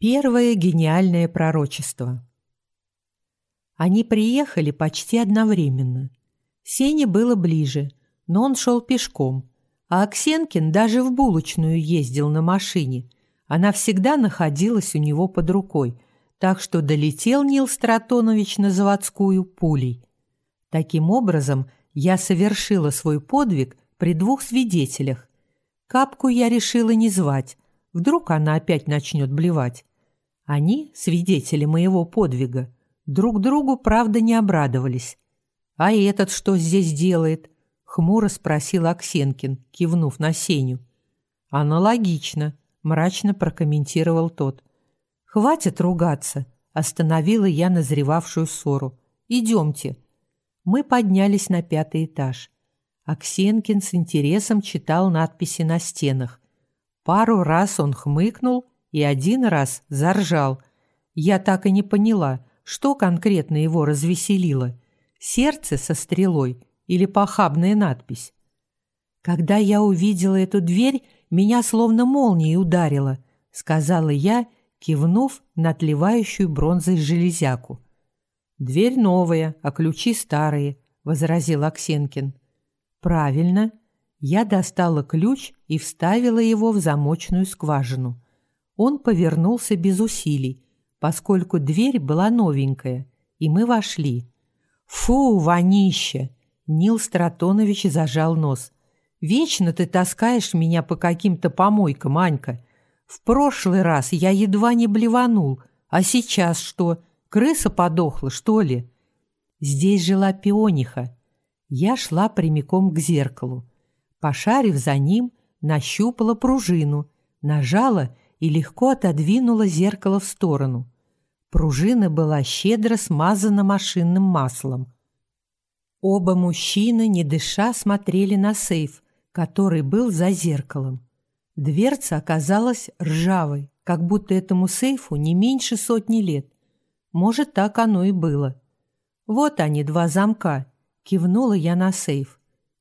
Первое гениальное пророчество. Они приехали почти одновременно. Сене было ближе, но он шел пешком, а Аксенкин даже в булочную ездил на машине. Она всегда находилась у него под рукой, так что долетел Нил Стратонович на заводскую пулей. Таким образом, я совершила свой подвиг при двух свидетелях. Капку я решила не звать, вдруг она опять начнет блевать. Они, свидетели моего подвига, друг другу, правда, не обрадовались. «А этот что здесь делает?» — хмуро спросил Аксенкин, кивнув на Сеню. «Аналогично», — мрачно прокомментировал тот. «Хватит ругаться», — остановила я назревавшую ссору. «Идемте». Мы поднялись на пятый этаж. Аксенкин с интересом читал надписи на стенах. Пару раз он хмыкнул и один раз заржал. Я так и не поняла, что конкретно его развеселило. Сердце со стрелой или похабная надпись. Когда я увидела эту дверь, меня словно молнией ударило, сказала я, кивнув на отливающую бронзой железяку. «Дверь новая, а ключи старые», — возразил Аксенкин. «Правильно». Я достала ключ и вставила его в замочную скважину. Он повернулся без усилий, поскольку дверь была новенькая, и мы вошли. «Фу, вонище!» Нил Стратонович зажал нос. «Вечно ты таскаешь меня по каким-то помойкам, Анька. В прошлый раз я едва не блеванул, а сейчас что, крыса подохла, что ли?» Здесь жила пиониха. Я шла прямиком к зеркалу. Пошарив за ним, нащупала пружину, нажала — и легко отодвинула зеркало в сторону. Пружина была щедро смазана машинным маслом. Оба мужчины, не дыша, смотрели на сейф, который был за зеркалом. Дверца оказалась ржавой, как будто этому сейфу не меньше сотни лет. Может, так оно и было. «Вот они, два замка», — кивнула я на сейф.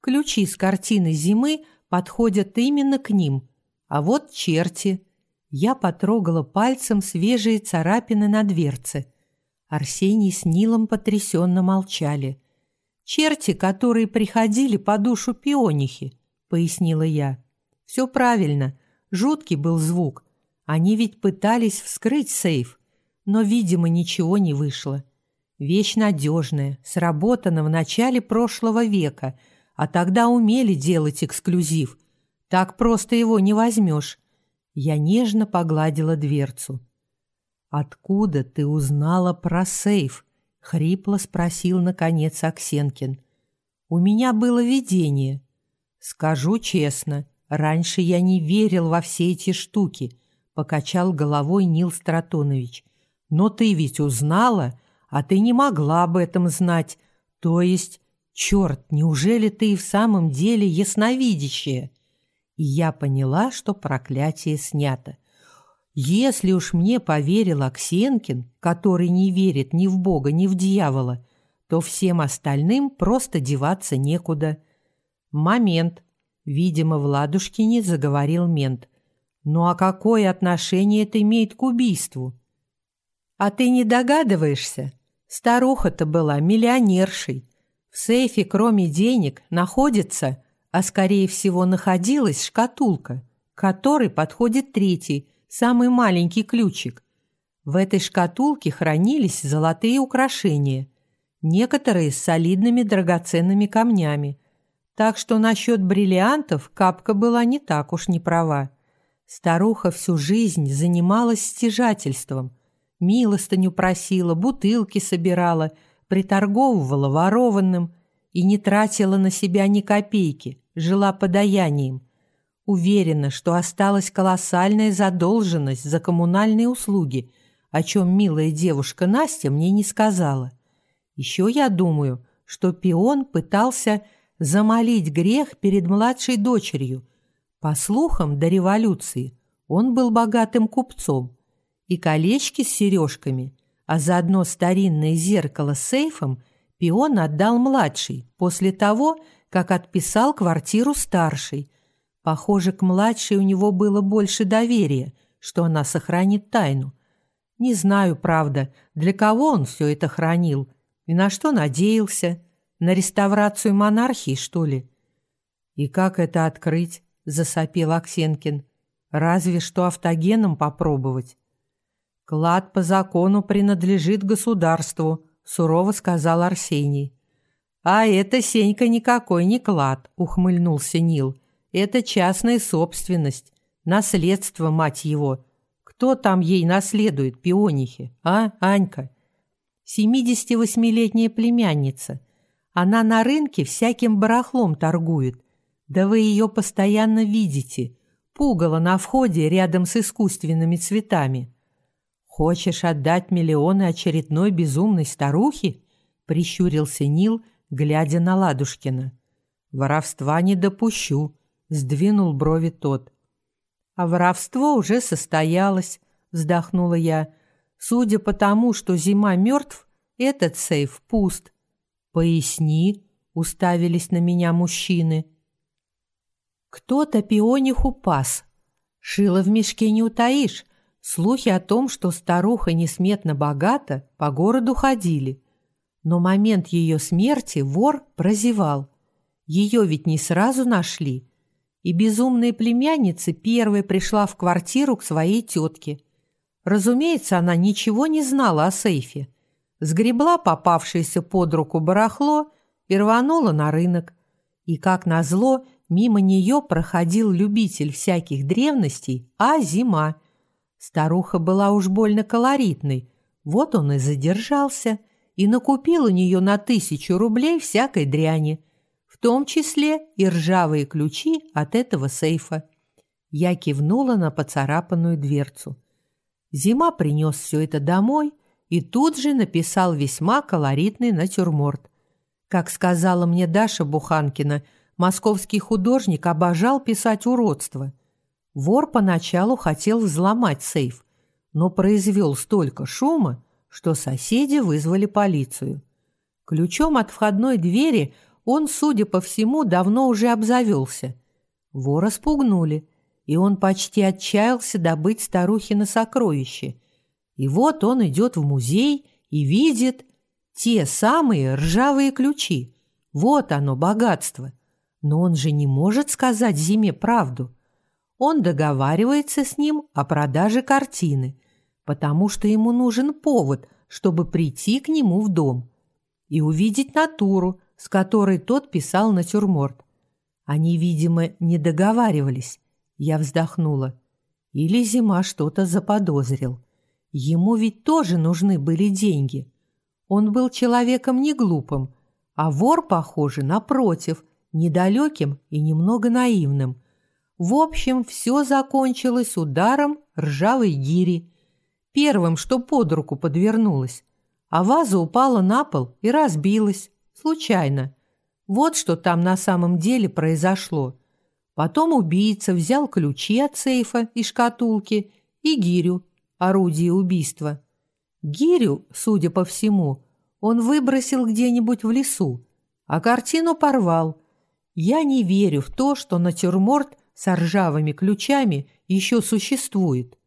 «Ключи с картины зимы подходят именно к ним. А вот черти». Я потрогала пальцем свежие царапины на дверце. Арсений с Нилом потрясенно молчали. «Черти, которые приходили по душу пионихи», — пояснила я. «Все правильно. Жуткий был звук. Они ведь пытались вскрыть сейф, но, видимо, ничего не вышло. Вещь надежная, сработана в начале прошлого века, а тогда умели делать эксклюзив. Так просто его не возьмешь. Я нежно погладила дверцу. «Откуда ты узнала про сейф?» — хрипло спросил, наконец, Аксенкин. «У меня было видение. Скажу честно, раньше я не верил во все эти штуки», — покачал головой Нил Стратонович. «Но ты ведь узнала, а ты не могла об этом знать. То есть, черт, неужели ты и в самом деле ясновидящая?» и я поняла, что проклятие снято. Если уж мне поверил Аксенкин, который не верит ни в Бога, ни в дьявола, то всем остальным просто деваться некуда. Момент. Видимо, в Ладушкине заговорил мент. Ну а какое отношение это имеет к убийству? А ты не догадываешься? Старуха-то была миллионершей. Сейфе, кроме денег, находится а скорее всего находилась шкатулка, которой подходит третий, самый маленький ключик. В этой шкатулке хранились золотые украшения, некоторые с солидными драгоценными камнями. Так что насчет бриллиантов Капка была не так уж не права. Старуха всю жизнь занималась стяжательством. Милостыню просила, бутылки собирала, приторговывала ворованным, и не тратила на себя ни копейки, жила подаянием. Уверена, что осталась колоссальная задолженность за коммунальные услуги, о чем милая девушка Настя мне не сказала. Еще я думаю, что пион пытался замолить грех перед младшей дочерью. По слухам, до революции он был богатым купцом. И колечки с сережками, а заодно старинное зеркало с сейфом Пион отдал младший после того, как отписал квартиру старшей. Похоже, к младшей у него было больше доверия, что она сохранит тайну. Не знаю, правда, для кого он все это хранил и на что надеялся. На реставрацию монархии, что ли? И как это открыть? Засопил Аксенкин. Разве что автогеном попробовать. Клад по закону принадлежит государству, сурово сказал Арсений. А это, Сенька, никакой не клад, ухмыльнулся Нил. Это частная собственность, наследство, мать его. Кто там ей наследует, пионихи, а, Анька? 78-летняя племянница. Она на рынке всяким барахлом торгует. Да вы ее постоянно видите. Пугало на входе рядом с искусственными цветами. Хочешь отдать миллионы очередной безумной старухе? Прищурился Нил, глядя на Ладушкина. Воровства не допущу, сдвинул брови тот. А воровство уже состоялось, вздохнула я. Судя по тому, что зима мертв, этот сейф пуст. Поясни, уставились на меня мужчины. Кто-то пиониху пас. Шило в мешке не утаишь. Слухи о том, что старуха несметно богата, по городу ходили. Но момент ее смерти вор прозевал. Ее ведь не сразу нашли. И безумная племянница первой пришла в квартиру к своей тетке. Разумеется, она ничего не знала о сейфе. Сгребла попавшееся под руку барахло и рванула на рынок. И, как назло, мимо нее проходил любитель всяких древностей, а зима. Старуха была уж больно колоритной, вот он и задержался и накупил у нее на тысячу рублей всякой дряни, в том числе и ржавые ключи от этого сейфа. Я кивнула на поцарапанную дверцу. Зима принес все это домой и тут же написал весьма колоритный натюрморт. Как сказала мне Даша Буханкина, московский художник обожал писать уродство. Вор поначалу хотел взломать сейф, но произвел столько шума, что соседи вызвали полицию. Ключом от входной двери он, судя по всему, давно уже обзавелся. Вора спугнули – и он почти отчаялся добыть старухино сокровище. И вот он идет в музей и видит те самые ржавые ключи. Вот оно, богатство. Но он же не может сказать Зиме правду. Он договаривается с ним о продаже картины, потому что ему нужен повод, чтобы прийти к нему в дом и увидеть натуру, с которой тот писал натюрморт. Они, видимо, не договаривались, я вздохнула. Или Зима что-то заподозрил. Ему ведь тоже нужны были деньги. Он был человеком не глупым, а вор, похоже, напротив, недалеким и немного наивным. В общем, все закончилось ударом ржавой гири. Первым, что под руку подвернулось. А ваза упала на пол и разбилась. Случайно. Вот что там на самом деле произошло. Потом убийца взял ключи от сейфа и шкатулки и гирю, орудие убийства. Гирю, судя по всему, он выбросил где-нибудь в лесу, а картину порвал. Я не верю в то, что натюрморт с ржавыми ключами еще существует.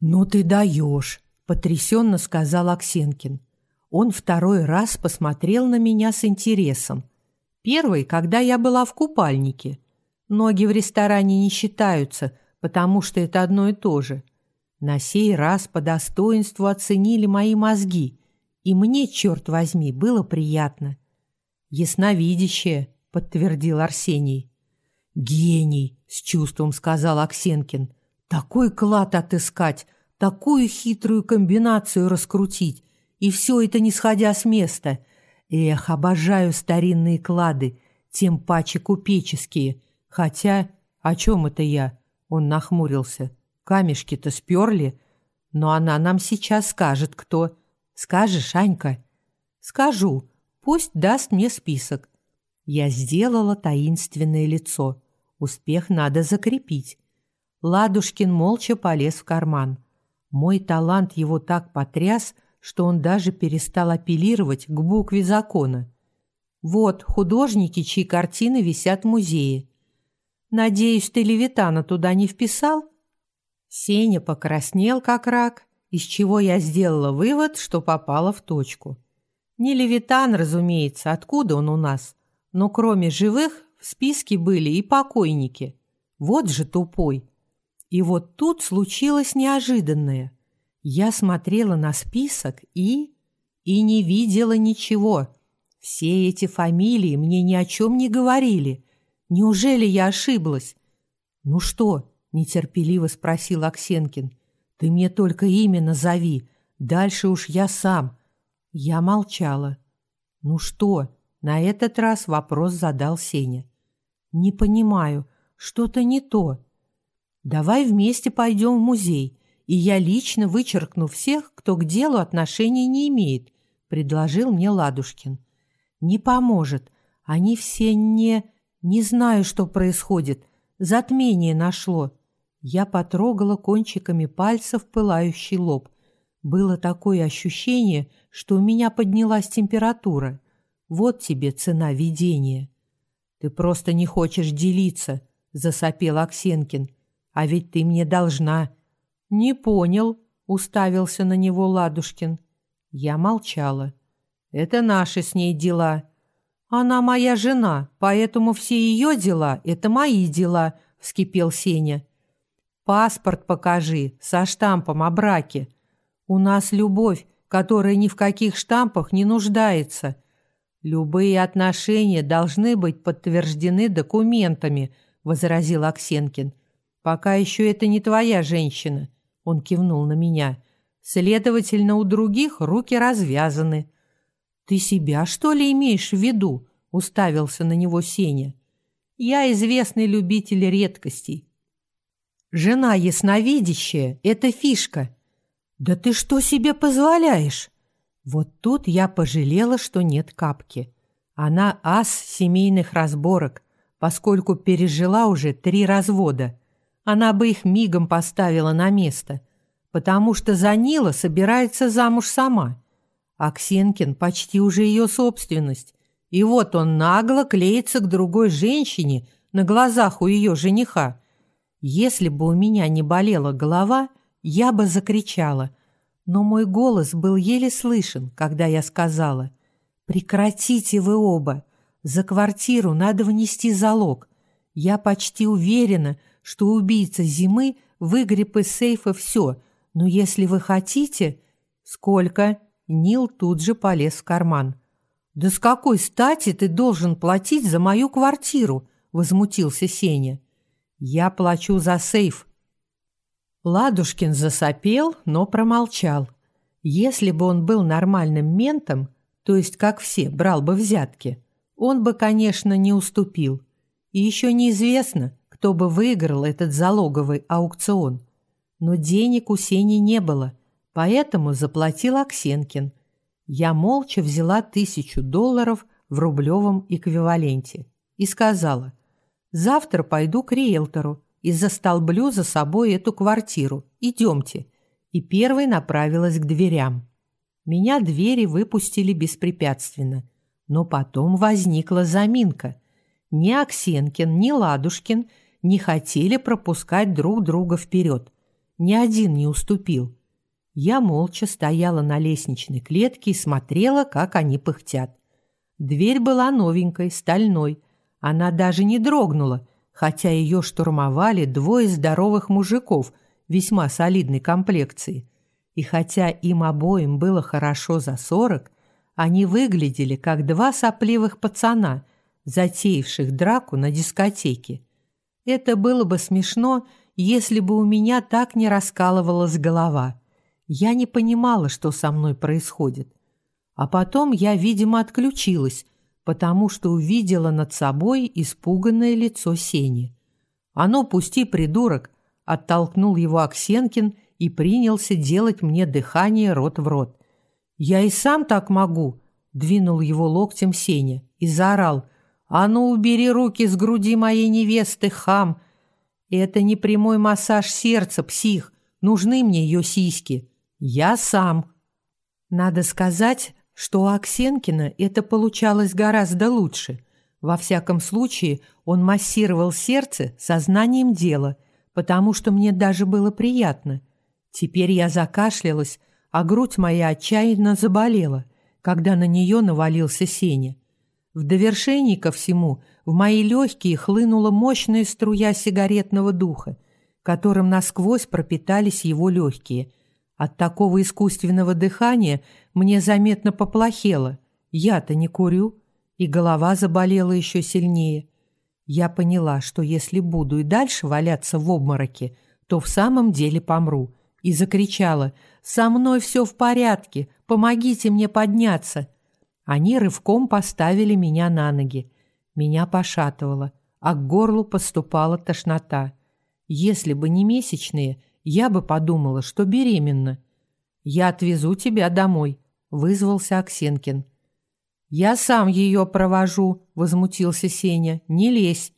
«Ну ты даешь!» — потрясенно сказал Аксенкин. Он второй раз посмотрел на меня с интересом. Первый, когда я была в купальнике. Ноги в ресторане не считаются, потому что это одно и то же. На сей раз по достоинству оценили мои мозги, и мне, черт возьми, было приятно. «Ясновидящее», — подтвердил Арсений. «Гений», — с чувством сказал Аксенкин. «Такой клад отыскать, такую хитрую комбинацию раскрутить, и все это не сходя с места. Эх, обожаю старинные клады, тем паче купеческие». Хотя, о чем это я? Он нахмурился. Камешки-то сперли. Но она нам сейчас скажет, кто. Скажешь, Анька? Скажу. Пусть даст мне список. Я сделала таинственное лицо. Успех надо закрепить. Ладушкин молча полез в карман. Мой талант его так потряс, что он даже перестал апеллировать к букве закона. Вот художники, чьи картины висят в музее. Надеюсь, ты Левитана туда не вписал?» Сеня покраснел, как рак, из чего я сделала вывод, что попала в точку. Не Левитан, разумеется, откуда он у нас, но кроме живых в списке были и покойники. Вот же тупой. И вот тут случилось неожиданное. Я смотрела на список и... и не видела ничего. Все эти фамилии мне ни о чем не говорили. Неужели я ошиблась? «Ну что?» – нетерпеливо спросил Аксенкин. «Ты мне только имя назови. Дальше уж я сам». Я молчала. «Ну что?» – на этот раз вопрос задал Сеня. «Не понимаю. Что-то не то. Давай вместе пойдем в музей, и я лично вычеркну всех, кто к делу отношения не имеет», – предложил мне Ладушкин. «Не поможет. Они все не... Не знаю, что происходит. Затмение нашло. Я потрогала кончиками пальцев пылающий лоб. Было такое ощущение, что у меня поднялась температура. Вот тебе цена видения. Ты просто не хочешь делиться, засопел Аксенкин. А ведь ты мне должна. Не понял, уставился на него Ладушкин. Я молчала. Это наши с ней дела. «Она моя жена, поэтому все ее дела – это мои дела», – вскипел Сеня. «Паспорт покажи со штампом о браке. У нас любовь, которая ни в каких штампах не нуждается. Любые отношения должны быть подтверждены документами», – возразил Аксенкин. «Пока еще это не твоя женщина», – он кивнул на меня. «Следовательно, у других руки развязаны». «Ты себя, что ли, имеешь в виду?» – уставился на него Сеня. «Я известный любитель редкостей». «Жена ясновидящая – это фишка». «Да ты что себе позволяешь?» Вот тут я пожалела, что нет капки. Она ас семейных разборок, поскольку пережила уже три развода. Она бы их мигом поставила на место, потому что Занила собирается замуж сама. Аксенкин почти уже ее собственность. И вот он нагло клеится к другой женщине на глазах у ее жениха. Если бы у меня не болела голова, я бы закричала. Но мой голос был еле слышен, когда я сказала «Прекратите вы оба! За квартиру надо внести залог. Я почти уверена, что убийца зимы выгреб из сейфа все, но если вы хотите...» «Сколько?» Нил тут же полез в карман. «Да с какой стати ты должен платить за мою квартиру?» – возмутился Сеня. «Я плачу за сейф». Ладушкин засопел, но промолчал. Если бы он был нормальным ментом, то есть, как все, брал бы взятки, он бы, конечно, не уступил. И еще неизвестно, кто бы выиграл этот залоговый аукцион. Но денег у Сени не было – Поэтому заплатил Аксенкин. Я молча взяла тысячу долларов в рублевом эквиваленте и сказала, «Завтра пойду к риэлтору и застолблю за собой эту квартиру. Идемте». И первой направилась к дверям. Меня двери выпустили беспрепятственно. Но потом возникла заминка. Ни Аксенкин, ни Ладушкин не хотели пропускать друг друга вперед. Ни один не уступил. Я молча стояла на лестничной клетке и смотрела, как они пыхтят. Дверь была новенькой, стальной. Она даже не дрогнула, хотя ее штурмовали двое здоровых мужиков весьма солидной комплекции. И хотя им обоим было хорошо за сорок, они выглядели как два сопливых пацана, затеявших драку на дискотеке. Это было бы смешно, если бы у меня так не раскалывалась голова. Я не понимала, что со мной происходит. А потом я, видимо, отключилась, потому что увидела над собой испуганное лицо Сени. «А ну, пусти, придурок!» – оттолкнул его Аксенкин и принялся делать мне дыхание рот в рот. «Я и сам так могу!» – двинул его локтем Сеня и заорал. «А ну, убери руки с груди моей невесты, хам!» «Это не прямой массаж сердца, псих. Нужны мне ее сиськи!» «Я сам». Надо сказать, что у Аксенкина это получалось гораздо лучше. Во всяком случае, он массировал сердце сознанием дела, потому что мне даже было приятно. Теперь я закашлялась, а грудь моя отчаянно заболела, когда на нее навалился Сеня. В довершении ко всему в мои легкие хлынула мощная струя сигаретного духа, которым насквозь пропитались его легкие. От такого искусственного дыхания мне заметно поплохело. Я-то не курю, и голова заболела еще сильнее. Я поняла, что если буду и дальше валяться в обмороке, то в самом деле помру, и закричала «Со мной все в порядке, помогите мне подняться!» Они рывком поставили меня на ноги. Меня пошатывало, а к горлу поступала тошнота. Если бы не месячные, я бы подумала, что беременна. «Я отвезу тебя домой», — вызвался Аксенкин. «Я сам ее провожу», — возмутился Сеня. «Не лезь».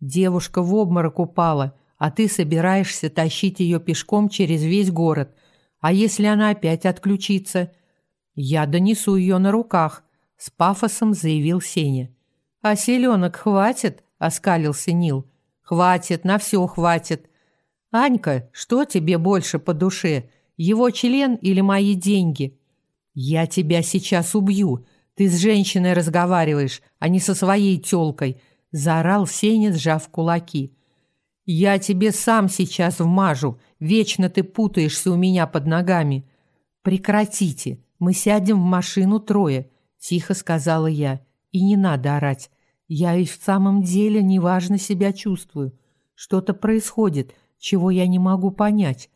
Девушка в обморок упала, а ты собираешься тащить ее пешком через весь город. А если она опять отключится? Я донесу ее на руках, с пафосом заявил Сеня. А селенок хватит? оскалился Нил. Хватит, на все хватит. Анька, что тебе больше по душе? Его член или мои деньги? Я тебя сейчас убью, ты с женщиной разговариваешь, а не со своей тёлкой, заорал Сеня, сжав кулаки. Я тебе сам сейчас вмажу, вечно ты путаешься у меня под ногами. Прекратите, мы сядем в машину трое, тихо сказала я. И не надо орать. Я и в самом деле неважно себя чувствую. Что-то происходит, чего я не могу понять.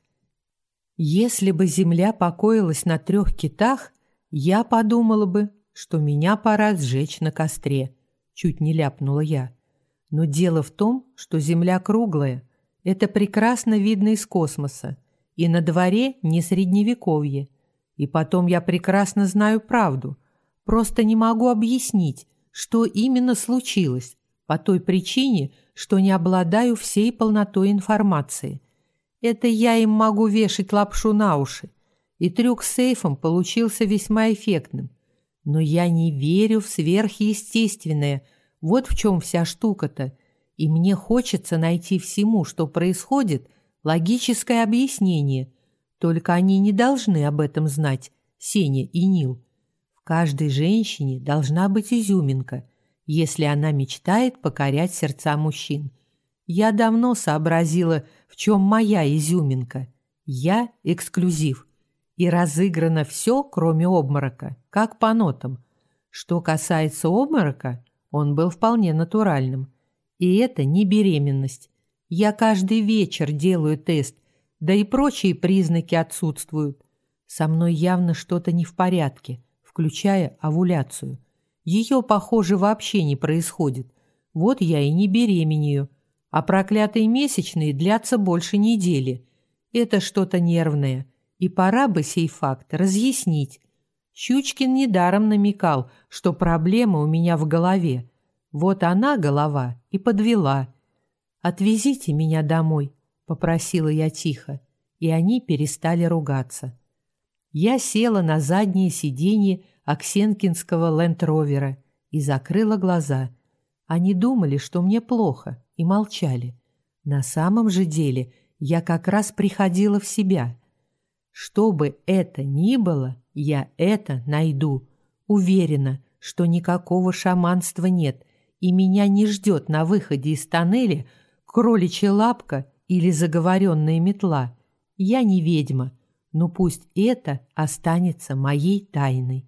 Если бы земля покоилась на трех китах, я подумала бы, что меня пора сжечь на костре. Чуть не ляпнула я. Но дело в том, что Земля круглая. Это прекрасно видно из космоса. И на дворе не средневековье. И потом я прекрасно знаю правду. Просто не могу объяснить, что именно случилось, по той причине, что не обладаю всей полнотой информации. Это я им могу вешать лапшу на уши. И трюк с сейфом получился весьма эффектным. Но я не верю в сверхъестественное. Вот в чем вся штука-то. И мне хочется найти всему, что происходит, логическое объяснение. Только они не должны об этом знать, Сеня и Нил. В каждой женщине должна быть изюминка, если она мечтает покорять сердца мужчин. Я давно сообразила, в чем моя изюминка. Я эксклюзив и разыграно все, кроме обморока, как по нотам. Что касается обморока, он был вполне натуральным. И это не беременность. Я каждый вечер делаю тест, да и прочие признаки отсутствуют. Со мной явно что-то не в порядке, включая овуляцию. Ее, похоже, вообще не происходит. Вот я и не беременею. А проклятые месячные длятся больше недели. Это что-то нервное – и пора бы сей факт разъяснить. Щучкин недаром намекал, что проблема у меня в голове. Вот она, голова, и подвела. «Отвезите меня домой», — попросила я тихо, и они перестали ругаться. Я села на заднее сиденье Аксенкинского лендровера и закрыла глаза. Они думали, что мне плохо, и молчали. На самом же деле я как раз приходила в себя — что бы это ни было, я это найду. Уверена, что никакого шаманства нет, и меня не ждет на выходе из тоннеля кроличья лапка или заговоренная метла. Я не ведьма, но пусть это останется моей тайной.